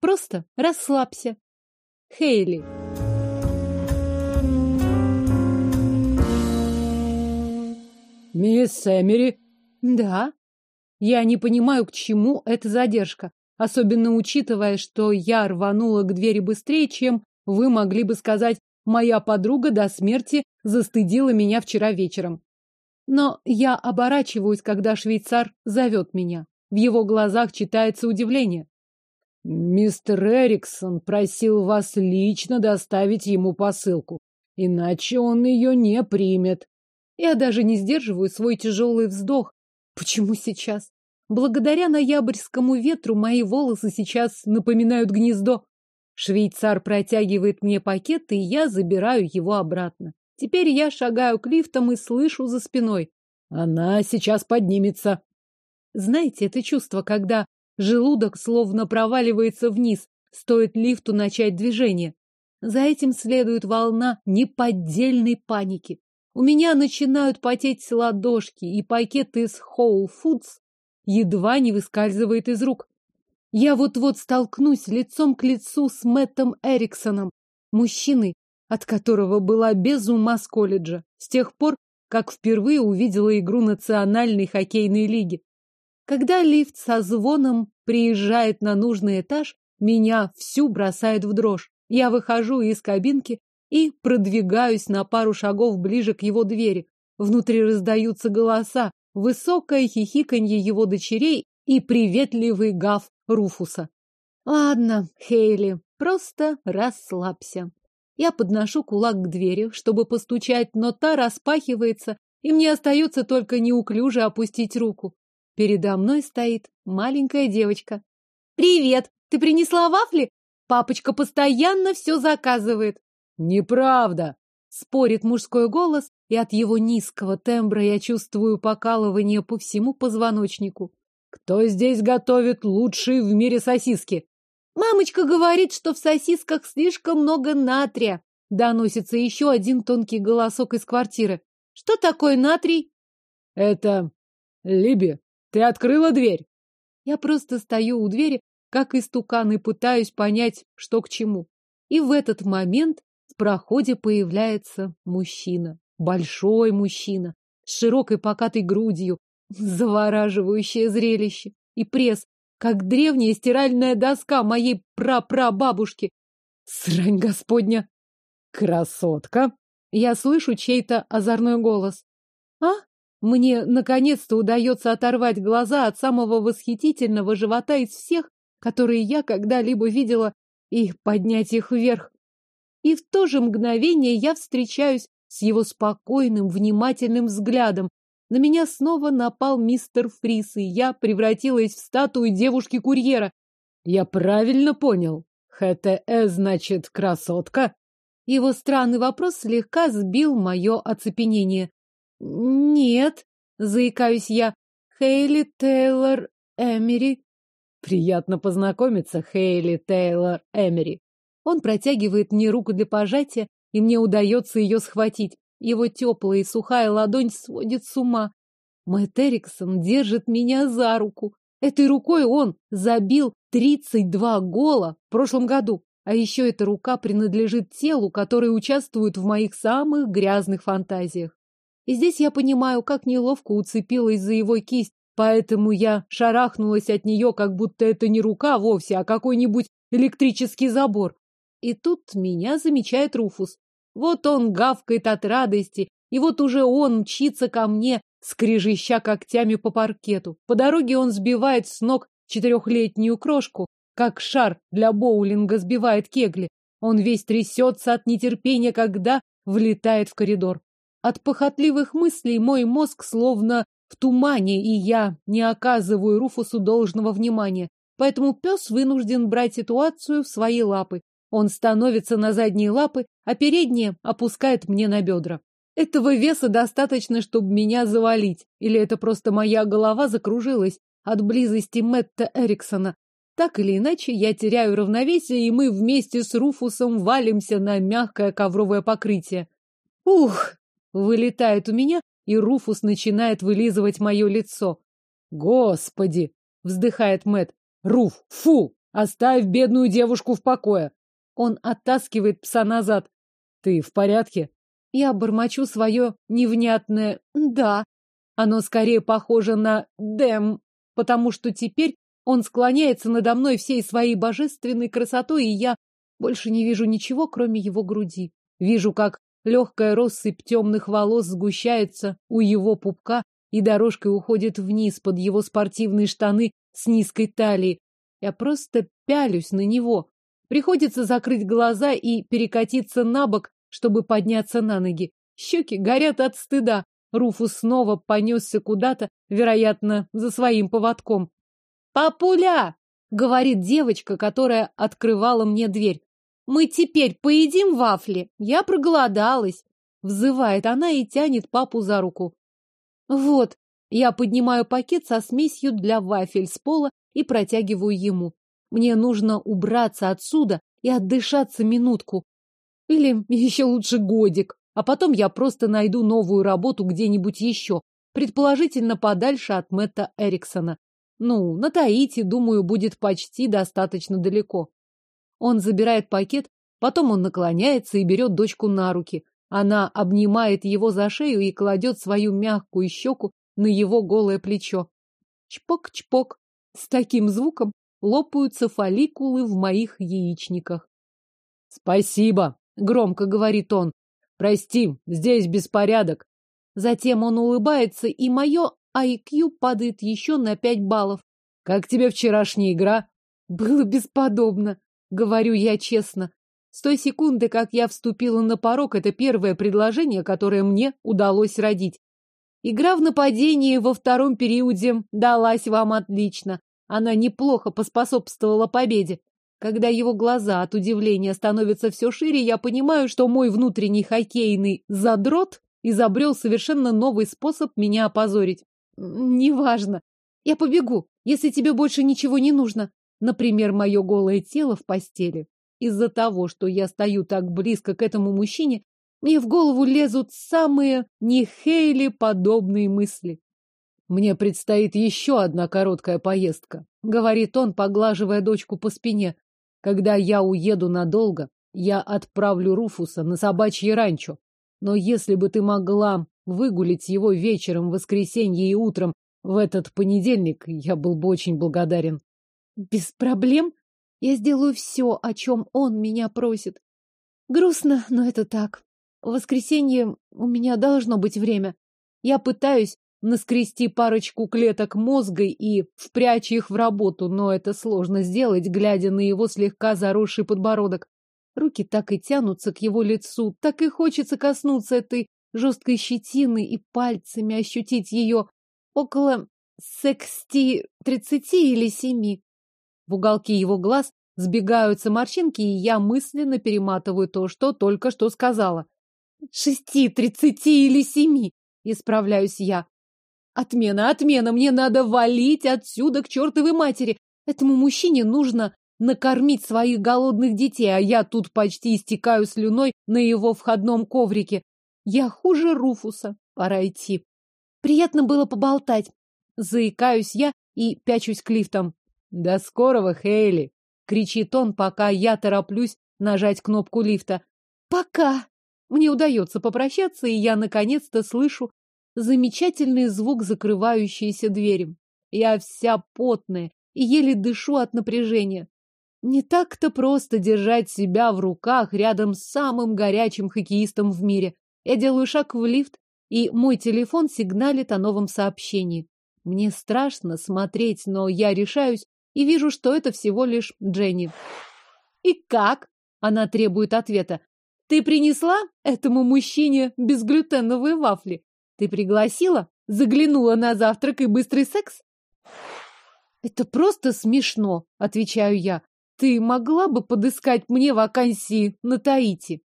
Просто расслабься. Хейли. Мисс Эмери? Да. Я не понимаю, к чему эта задержка, особенно учитывая, что я рванула к двери быстрее, чем вы могли бы сказать, моя подруга до смерти застыдила меня вчера вечером. Но я оборачиваюсь, когда швейцар зовет меня. В его глазах читается удивление. Мистер Эриксон просил вас лично доставить ему посылку, иначе он ее не примет. Я даже не сдерживаю свой тяжелый вздох. Почему сейчас? Благодаря ноябрьскому ветру мои волосы сейчас напоминают гнездо. Швейцар протягивает мне пакет, и я забираю его обратно. Теперь я шагаю к лифтам и слышу за спиной. Она сейчас поднимется. Знаете, это чувство, когда желудок словно проваливается вниз, стоит лифту начать движение. За этим следует волна неподдельной паники. У меня начинают потеть ладошки, и пакет из Whole Foods едва не выскальзывает из рук. Я вот-вот столкнусь лицом к лицу с Мэттом Эриксоном, мужчиной, от которого была без ума с колледжа, с тех пор, как впервые увидела игру Национальной хоккейной лиги. Когда лифт со звоном приезжает на нужный этаж, меня всю бросает в дрожь. Я выхожу из кабинки и продвигаюсь на пару шагов ближе к его двери. Внутри раздаются голоса, высокое хихиканье его дочерей и приветливый гав Руфуса. Ладно, Хейли, просто расслабься. Я подношу кулак к двери, чтобы постучать, но та распахивается, и мне остается только неуклюже опустить руку. Передо мной стоит маленькая девочка. «Привет! Ты принесла вафли? Папочка постоянно все заказывает». «Неправда!» — спорит мужской голос, и от его низкого тембра я чувствую покалывание по всему позвоночнику. «Кто здесь готовит лучшие в мире сосиски?» Мамочка говорит, что в сосисках слишком много натрия. Доносится еще один тонкий голосок из квартиры. Что такое натрий? Это... Либи, ты открыла дверь? Я просто стою у двери, как истукан, и пытаюсь понять, что к чему. И в этот момент в проходе появляется мужчина. Большой мужчина, с широкой покатой грудью. Завораживающее зрелище. И пресс, как древняя стиральная доска моей прапрабабушки. Срань господня! Красотка! Я слышу чей-то озорной голос. А? Мне наконец-то удается оторвать глаза от самого восхитительного живота из всех, которые я когда-либо видела, и поднять их вверх. И в то же мгновение я встречаюсь с его спокойным, внимательным взглядом, на меня снова напал мистер Фрис, и я превратилась в статую девушки-курьера. Я правильно понял? ХТЭ значит красотка? Его странный вопрос слегка сбил мое оцепенение. Нет, заикаюсь я. Хейли Тейлор Эмери. Приятно познакомиться, Хейли Тейлор Эмери. Он протягивает мне руку для пожатия, и мне удается ее схватить. Его теплая и сухая ладонь сводит с ума. Мэтт Эриксон держит меня за руку. Этой рукой он забил 32 гола в прошлом году. А еще эта рука принадлежит телу, которое участвует в моих самых грязных фантазиях. И здесь я понимаю, как неловко уцепилась за его кисть, поэтому я шарахнулась от нее, как будто это не рука вовсе, а какой-нибудь электрический забор. И тут меня замечает Руфус. Вот он гавкает от радости, и вот уже он мчится ко мне, скрежеща когтями по паркету. По дороге он сбивает с ног четырехлетнюю крошку, как шар для боулинга сбивает кегли. Он весь трясется от нетерпения, когда влетает в коридор. От похотливых мыслей мой мозг словно в тумане, и я не оказываю Руфусу должного внимания. Поэтому пес вынужден брать ситуацию в свои лапы. Он становится на задние лапы, а передние опускает мне на бедра. Этого веса достаточно, чтобы меня завалить. Или это просто моя голова закружилась от близости Мэтта Эриксона. Так или иначе, я теряю равновесие, и мы вместе с Руфусом валимся на мягкое ковровое покрытие. Ух! Вылетает у меня, и Руфус начинает вылизывать мое лицо. Господи! Вздыхает Мэт. Руф, фу! Оставь бедную девушку в покое. Он оттаскивает пса назад. Ты в порядке? Я бормочу свое невнятное «да». Оно скорее похоже на «дэм», потому что теперь он склоняется надо мной всей своей божественной красотой, и я больше не вижу ничего, кроме его груди. Вижу, как легкая россыпь темных волос сгущается у его пупка и дорожкой уходит вниз под его спортивные штаны с низкой талией. Я просто пялюсь на него. Приходится закрыть глаза и перекатиться на бок, чтобы подняться на ноги. Щеки горят от стыда. Руфус снова понесся куда-то, вероятно, за своим поводком. «Папуля!» — говорит девочка, которая открывала мне дверь. «Мы теперь поедим вафли? Я проголодалась!» Взывает она и тянет папу за руку. «Вот!» Я поднимаю пакет со смесью для вафель с пола и протягиваю ему. Мне нужно убраться отсюда и отдышаться минутку. Или еще лучше годик. А потом я просто найду новую работу где-нибудь еще, предположительно подальше от Мэтта Эриксона. Ну, на Таити, думаю, будет почти достаточно далеко. Он забирает пакет, потом он наклоняется и берет дочку на руки. Она обнимает его за шею и кладет свою мягкую щеку на его голое плечо. Чпок-чпок. С таким звуком лопаются фолликулы в моих яичниках. «Спасибо», — громко говорит он. «Прости, здесь беспорядок». Затем он улыбается, и мое IQ падает еще на пять баллов. «Как тебе вчерашняя игра?» «Было бесподобно», — говорю я честно. С той секунды, как я вступила на порог, это первое предложение, которое мне удалось родить. Игра в нападении во втором периоде далась вам отлично. Она неплохо поспособствовала победе. Когда его глаза от удивления становятся все шире, я понимаю, что мой внутренний хоккейный задрот изобрел совершенно новый способ меня опозорить. Неважно. Я побегу, если тебе больше ничего не нужно. Например, мое голое тело в постели. Из-за того, что я стою так близко к этому мужчине, мне в голову лезут самые не Хейли подобные мысли. Мне предстоит еще одна короткая поездка, говорит он, поглаживая дочку по спине. Когда я уеду надолго, я отправлю Руфуса на собачье ранчо. Но если бы ты могла выгулить его вечером в воскресенье и утром в этот понедельник, я был бы очень благодарен. Без проблем. Я сделаю все, о чем он меня просит. Грустно, но это так. В воскресенье у меня должно быть время. Я пытаюсь наскрести парочку клеток мозга и впрячь их в работу, но это сложно сделать, глядя на его слегка заросший подбородок. Руки так и тянутся к его лицу, так и хочется коснуться этой жесткой щетины и пальцами ощутить ее около секsti тридцати или семи. В уголке его глаз сбегаются морщинки, и я мысленно перематываю то, что только что сказала. Шести, тридцати или семи, исправляюсь я. Отмена, отмена, мне надо валить отсюда к чертовой матери. Этому мужчине нужно накормить своих голодных детей, а я тут почти истекаю слюной на его входном коврике. Я хуже Руфуса. Пора идти. Приятно было поболтать. Заикаюсь я и пячусь к лифтам. До скорого, Хейли! кричит он, пока я тороплюсь нажать кнопку лифта. Пока! Мне удается попрощаться, и я наконец-то слышу замечательный звук закрывающейся двери. Я вся потная и еле дышу от напряжения. Не так-то просто держать себя в руках рядом с самым горячим хоккеистом в мире. Я делаю шаг в лифт, и мой телефон сигналит о новом сообщении. Мне страшно смотреть, но я решаюсь и вижу, что это всего лишь Дженни. «И как?» — она требует ответа. «Ты принесла этому мужчине безглютеновые вафли? Ты пригласила? Заглянула на завтрак и быстрый секс? Это просто смешно, отвечаю я. Ты могла бы подыскать мне вакансии на Таити?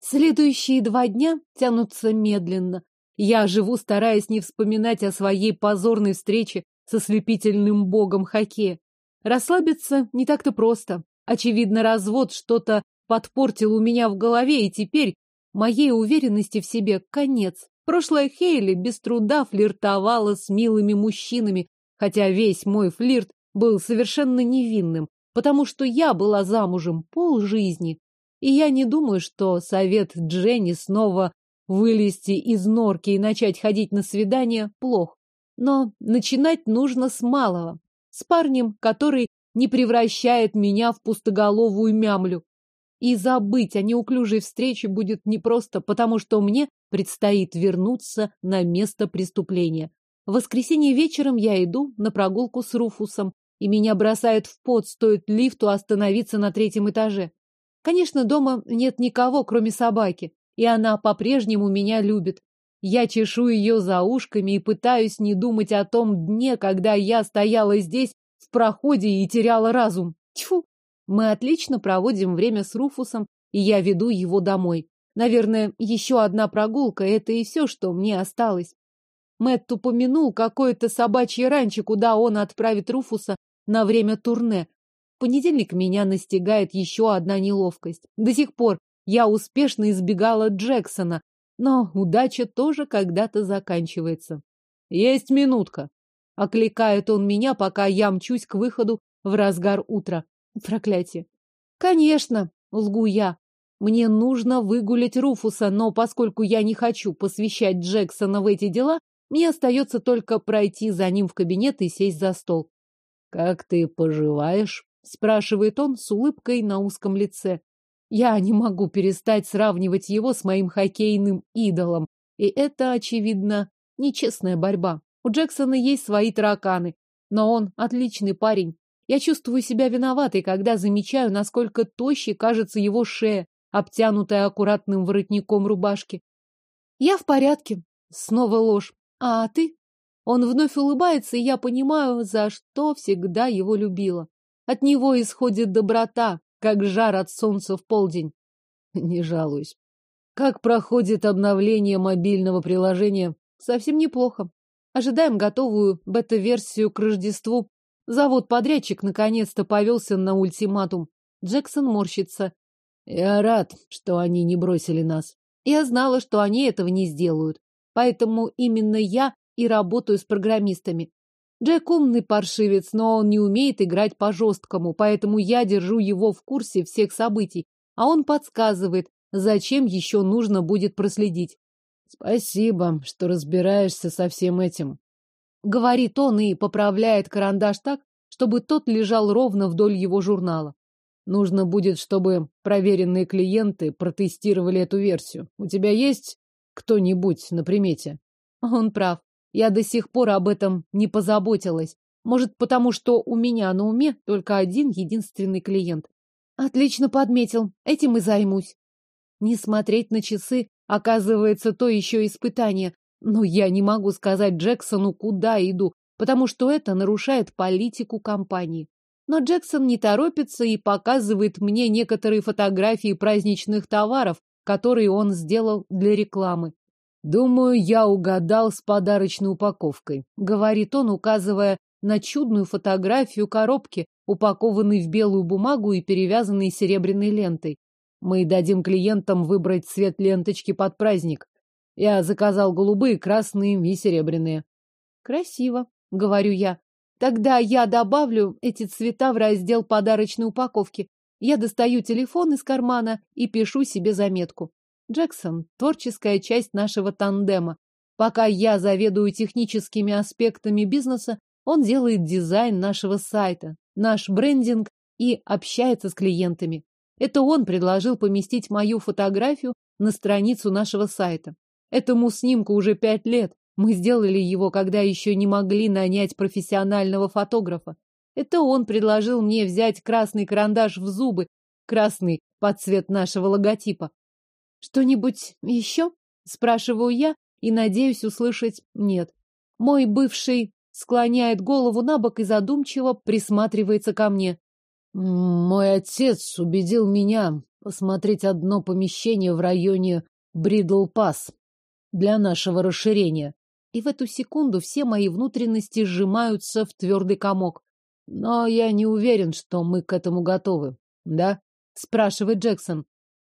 Следующие два дня тянутся медленно. Я живу, стараясь не вспоминать о своей позорной встрече со слепительным богом хоккея. Расслабиться не так-то просто. Очевидно, развод что-то подпортил у меня в голове, и теперь моей уверенности в себе конец. Прошлая Хейли без труда флиртовала с милыми мужчинами, хотя весь мой флирт был совершенно невинным, потому что я была замужем полжизни. И я не думаю, что совет Дженни снова вылезти из норки и начать ходить на свидание плох. Но начинать нужно с малого. С парнем, который не превращает меня в пустоголовую мямлю. И забыть о неуклюжей встрече будет непросто, потому что мне предстоит вернуться на место преступления. В воскресенье вечером я иду на прогулку с Руфусом, и меня бросает в пот, стоит лифту остановиться на третьем этаже. Конечно, дома нет никого, кроме собаки, и она по-прежнему меня любит. Я чешу ее за ушками и пытаюсь не думать о том дне, когда я стояла здесь в проходе и теряла разум. Тьфу! Мы отлично проводим время с Руфусом, и я веду его домой. Наверное, еще одна прогулка — это и все, что мне осталось. Мэтт упомянул какое-то собачье ранчо, куда он отправит Руфуса на время турне. В понедельник меня настигает еще одна неловкость. До сих пор я успешно избегала Джексона, но удача тоже когда-то заканчивается. Есть минутка. Окликает он меня, пока я мчусь к выходу в разгар утра. Проклятие. Конечно, лгу я. Мне нужно выгулять Руфуса, но поскольку я не хочу посвящать Джексона в эти дела, мне остается только пройти за ним в кабинет и сесть за стол. Как ты поживаешь? спрашивает он с улыбкой на узком лице. Я не могу перестать сравнивать его с моим хоккейным идолом. И это, очевидно, нечестная борьба. У Джексона есть свои тараканы, но он отличный парень. Я чувствую себя виноватой, когда замечаю, насколько тощей кажется его шея, обтянутая аккуратным воротником рубашки. Я в порядке. Снова ложь. А ты? Он вновь улыбается, и я понимаю, за что всегда его любила. От него исходит доброта, как жар от солнца в полдень. Не жалуюсь. Как проходит обновление мобильного приложения? Совсем неплохо. Ожидаем готовую бета-версию к Рождеству. Завод-подрядчик наконец-то повелся на ультиматум. Джексон морщится. Я рад, что они не бросили нас. Я знала, что они этого не сделают. Поэтому именно я и работаю с программистами. Джек умный паршивец, но он не умеет играть по-жесткому, поэтому я держу его в курсе всех событий, а он подсказывает, зачем еще нужно будет проследить. Спасибо, что разбираешься со всем этим. Говорит он и поправляет карандаш так, чтобы тот лежал ровно вдоль его журнала. Нужно будет, чтобы проверенные клиенты протестировали эту версию. У тебя есть кто-нибудь на примете? Он прав. Я до сих пор об этом не позаботилась. Может, потому что у меня на уме только один единственный клиент. Отлично подметил. Этим и займусь. Не смотреть на часы, оказывается, то еще испытание. Но я не могу сказать Джексону, куда иду, потому что это нарушает политику компании. Но Джексон не торопится и показывает мне некоторые фотографии праздничных товаров, которые он сделал для рекламы. Думаю, я угадал с подарочной упаковкой, говорит он, указывая на чудную фотографию коробки, упакованной в белую бумагу и перевязанной серебряной лентой. Мы дадим клиентам выбрать цвет ленточки под праздник. Я заказал голубые, красные и серебряные. Красиво, говорю я. Тогда я добавлю эти цвета в раздел подарочной упаковки. Я достаю телефон из кармана и пишу себе заметку. Джексон – творческая часть нашего тандема. Пока я заведую техническими аспектами бизнеса, он делает дизайн нашего сайта, наш брендинг и общается с клиентами. Это он предложил поместить мою фотографию на страницу нашего сайта. Этому снимку уже пять лет. Мы сделали его, когда еще не могли нанять профессионального фотографа. Это он предложил мне взять красный карандаш в зубы, красный под цвет нашего логотипа, что-нибудь еще? Спрашиваю я и надеюсь услышать нет. Мой бывший склоняет голову на бок и задумчиво присматривается ко мне. Мой отец убедил меня посмотреть одно помещение в районе Бридл-Пасс для нашего расширения. И в эту секунду все мои внутренности сжимаются в твердый комок. Но я не уверен, что мы к этому готовы. Да? Спрашивает Джексон.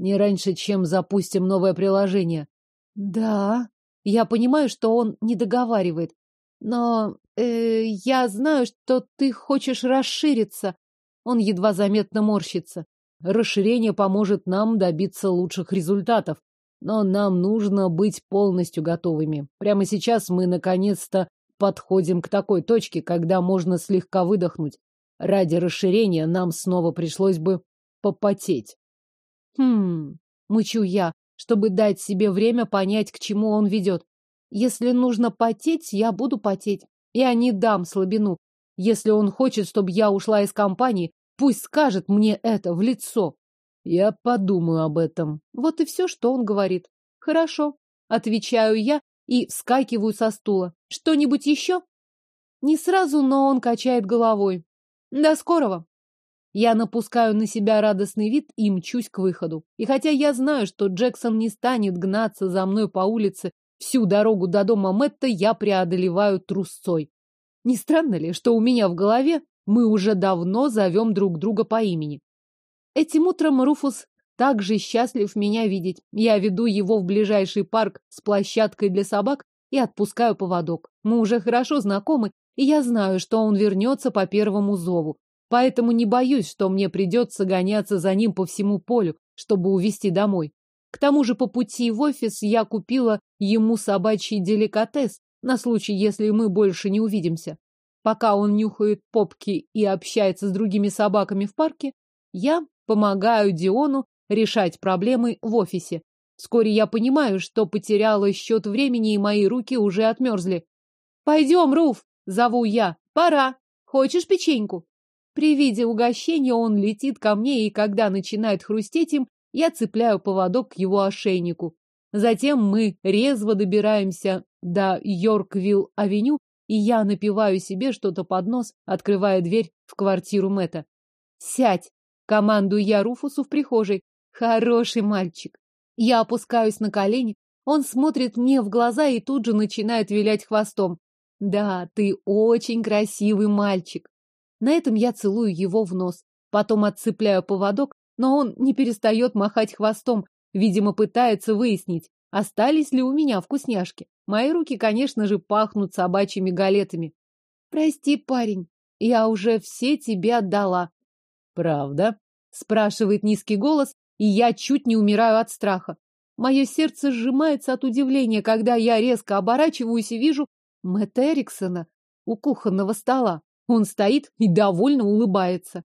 Не раньше, чем запустим новое приложение. Да. Я понимаю, что он не договаривает. Но э, я знаю, что ты хочешь расшириться. Он едва заметно морщится. Расширение поможет нам добиться лучших результатов. Но нам нужно быть полностью готовыми. Прямо сейчас мы наконец-то подходим к такой точке, когда можно слегка выдохнуть. Ради расширения нам снова пришлось бы попотеть. Хм, мычу я, чтобы дать себе время понять, к чему он ведет. Если нужно потеть, я буду потеть. Я не дам слабину. Если он хочет, чтобы я ушла из компании, пусть скажет мне это в лицо. Я подумаю об этом. Вот и все, что он говорит. Хорошо, отвечаю я и вскакиваю со стула. Что-нибудь еще? Не сразу, но он качает головой. До скорого. Я напускаю на себя радостный вид и мчусь к выходу. И хотя я знаю, что Джексон не станет гнаться за мной по улице всю дорогу до дома Мэтта, я преодолеваю трусцой. Не странно ли, что у меня в голове мы уже давно зовем друг друга по имени? Этим утром Руфус также счастлив меня видеть. Я веду его в ближайший парк с площадкой для собак и отпускаю поводок. Мы уже хорошо знакомы, и я знаю, что он вернется по первому зову. Поэтому не боюсь, что мне придется гоняться за ним по всему полю, чтобы увезти домой. К тому же по пути в офис я купила ему собачий деликатес на случай, если мы больше не увидимся. Пока он нюхает попки и общается с другими собаками в парке, я помогаю Диону решать проблемы в офисе. Вскоре я понимаю, что потеряла счет времени, и мои руки уже отмерзли. «Пойдем, Руф!» — зову я. «Пора! Хочешь печеньку?» При виде угощения он летит ко мне, и когда начинает хрустеть им, я цепляю поводок к его ошейнику. Затем мы резво добираемся до Йорквилл-авеню, и я напиваю себе что-то под нос, открывая дверь в квартиру Мэтта. «Сядь!» Командую я Руфусу в прихожей. Хороший мальчик. Я опускаюсь на колени. Он смотрит мне в глаза и тут же начинает вилять хвостом. Да, ты очень красивый мальчик. На этом я целую его в нос. Потом отцепляю поводок, но он не перестает махать хвостом. Видимо, пытается выяснить, остались ли у меня вкусняшки. Мои руки, конечно же, пахнут собачьими галетами. Прости, парень, я уже все тебе отдала. Правда? Спрашивает низкий голос, и я чуть не умираю от страха. Мое сердце сжимается от удивления, когда я резко оборачиваюсь и вижу Мэтта Эриксона у кухонного стола. Он стоит и довольно улыбается.